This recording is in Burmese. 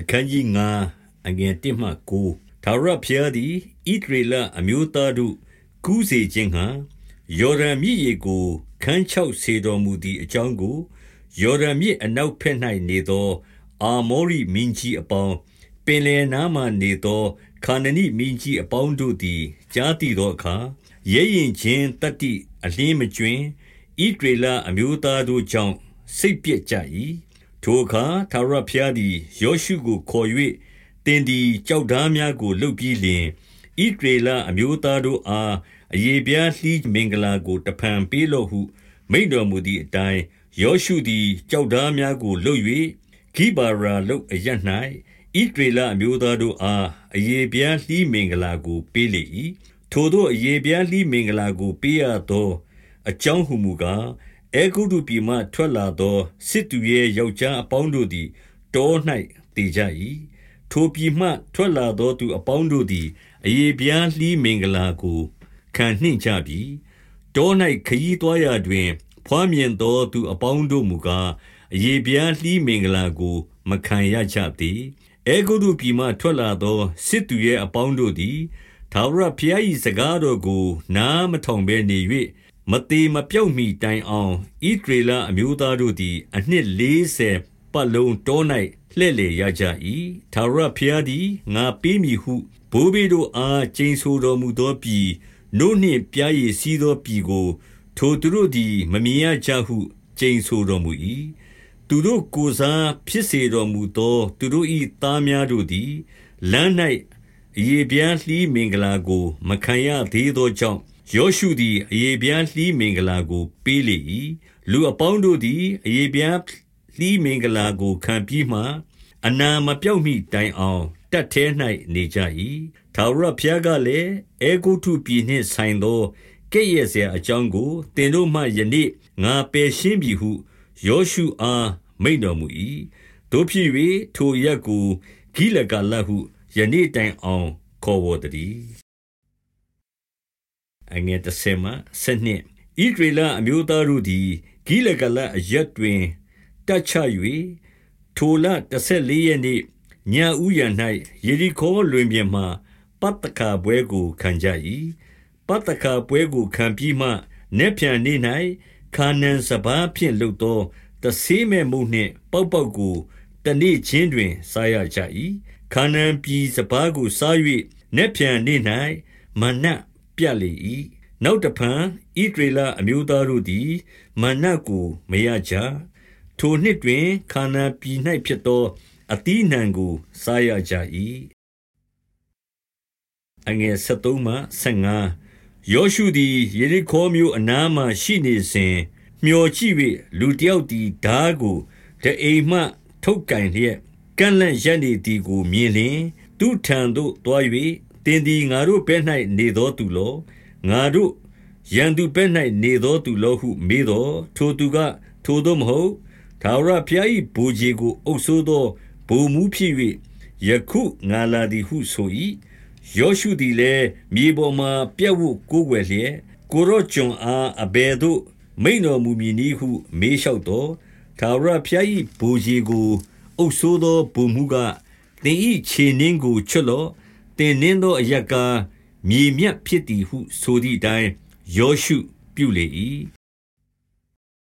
အခန်းကြီး9အငယ်1မှ9ထာဝရဘုရားသည်ဣဒရေလအမျိုးသားတို့ကူးစေခြင်းဟံယော်ဒန်မြစ်ရေကိုခန်းချောက်စေတော်မူသည့်အကြောင်းကိုယော်ဒန်မြစ်အနောက်ဘက်၌နေသော အာမောရိမင်းကြီးအပေါင်းပင်လယ်နားမှနေသောခါနနိမင်းကြီးအပေါင်းတို့သည်ကြားသိသောအခါရဲရင်ချင်းတတ္တိအလင်းမကျွင်းဣဒရေလအမျိုးသားတို့ကြောင့်စိတ်ပြည့်ကြ၏ ထိုအခါ ထာဝရဘုရားသည် ယောရှုကိုခေါ်၍သင်သည် ကျောက်ထားများကို လုပ်ပြီးလျှင် ဣသရေလအမျိုးသားတို့အား အရေဖျားလှီးမင်္ဂလာကို တဖန်ပေးလော့ဟု မိန့်တော်မူသည်အတိုင်း၊ယောရှုသည် ကျောက်ထားများကို လုပ်၍ဂိဗာရာလုပ်အရပ်၌ဣသရေလအမျိုးသားတို့အား အရေဖျားလှီးမင်္ဂလာကို ပေးလေ၏။ထိုသို့ အရေဖျားလှီးမင်္ဂလာကို ပေးရသော အကြောင်းဟူမူကား အဲဂုတ္တုပြည်မှထွက်လာသောစစ်သူရဲယောက်ျားအပေါင်းတို့သည် တော၌သေကြ၏။ထိုပြည်မှထွက်လာသောသူအပေါင်းတို့သည်အရေဖျားလှီးမင်္ဂလာကိုခံနှင့်ကြပြီ။တော၌ခရီးသွားရာတွင်ဘွားမြင်သောသူအပေါင်းတို့မူကား၊အရေဖျားလှီးမင်္ဂလာကို မခံရကြသေး။အဲဂုတ္တုပြည်မှထွက်လာသောစစ်သူရဲအပေါင်းတို့သည်ထာဝရဘုရား၏စကားတော်ကို နားမထောင်ဘဲနေ၍ မသေမပျောက်မှီတိုင်အောင်ဣသရေလအမျိုးသားတို့သည် အနှစ်လေးဆယ်ပတ်လုံးတော၌လှည့်လည်ရကြ၏။ထာဝရဘုရားသည်ငါပေးမည်ဟုဘိုးဘေးတို့အားကျိန်ဆိုတော်မူသောပြည်၊နို့နှင့်ပျားရည်စီးသောပြည်ကို ထိုသူတို့သည်မမြင်ရကြဟုကျိန်ဆိုတော်မူ၏။သူတို့ကိုယ်စားဖြစ်စေတော်မူသော သူတို့၏သားများတို့သည်လမ်း၌အရေဖျားလှီးမင်္ဂလာကို မခံရသေးသောကြောင့် ယောရှုသည်အရေဖျားလှီးမင်္ဂလာကို ပေးလေ၏။လူအပေါင်းတို့သည်အရေဖျားလှီးမင်္ဂလာကို ခံပြီးမှ အနာမပျောက်မှီတိုင်အောင်တပ်ထဲ၌နေကြ၏။ထာဝရဘုရားကလည်း၊အဲဂုတ္တုပြည်နှင့်ဆိုင်သောကဲ့ရဲ့စရာအကြောင်းကိုသင်တို့မှယနေ့ငါပယ်ရှင်းပြီဟုယောရှုအားမိန့်တော်မူ၏။သို့ဖြစ်၍ထိုအရပ်ကိုဂိလဂါလဟုယနေ့တိုင်အောင်ခေါ်ဝေါ်သတည်း အငယ်30မှ12ဣဒရေလအမျိုးသားတို့သည်ဂိလဂလအရက်တွင်တက်ချ၍ထိုလ14ရက်နေ့ညဦးရ၌ယေရီခေါလွင်ပြင်မှပတ်တခါပွဲကိုခံကြ၏ပတ်တခါပွဲကိုခံပြီးမှနေပြန်နေ၌ခါနန်စဘာဖြင့်လှုပ်သောတဆေးမဲ့မှုနှင့်ပေါက်ပေါက်ကိုတနေ့ချင်းတွင်စားရကြ၏ခါနန်ပြည်စဘာကိုစား၍နေပြန်နေ၌မနတ် ပြတ်လေ၏။နောက်တဖန်ဣသရေလအမျိုးသားတို့သည် မနတ်ကိုမရကြ။ထိုနှစ်တွင် ခါနာန်ပြည်၌ဖြစ်သော အသီးအနှံကို စားရကြ၏။ယောရှုသည် ယေရိခေါမြို့အနားမှာရှိနေစဉ် မြော်ကြည့်၍လူတယောက်သည် ထားကိုထားအိမ်မှ ထုတ်ကိုင်လျက် ကန့်လန့်ရပ်နေသည်ကို မြင်လျှင်၊သူ့ထံသို့သွား၍ သင်သည် ငါတို့ဘက်၌နေသောသူလော ငါတို့ရန်သူဘက်၌နေသောသူလောဟု မေးသော် ထိုသူက ထိုသို့မဟုတ် ထာဝရဘုရား၏ဘိုးကြီးကို အုပ်ဆိုးသောဘိုမူဖြစ်၍ယခုငါလာသည်ဟုဆို၏ယောရှုသည်လည်း မြေပေါ်မှပြက်ဝတ်ကိုးွယ်လျက် ကိုရော့ကျွန်အား အဘယ်သို့ မိန်တော်မူမည်နည်းဟု မေးလျှောက်သောထာဝရဘုရား၏ဘိုးကြီးကို အုပ်ဆိုးသောဘုံမှုကသင်၏ခြေနှင်းကို ချွတ်လော့ သင်နှင်းသောအရကား မြေမြတ်ဖြစ်သည်ဟု ဆိုသည့်အတိုင်း ယောရှုပြုလေ၏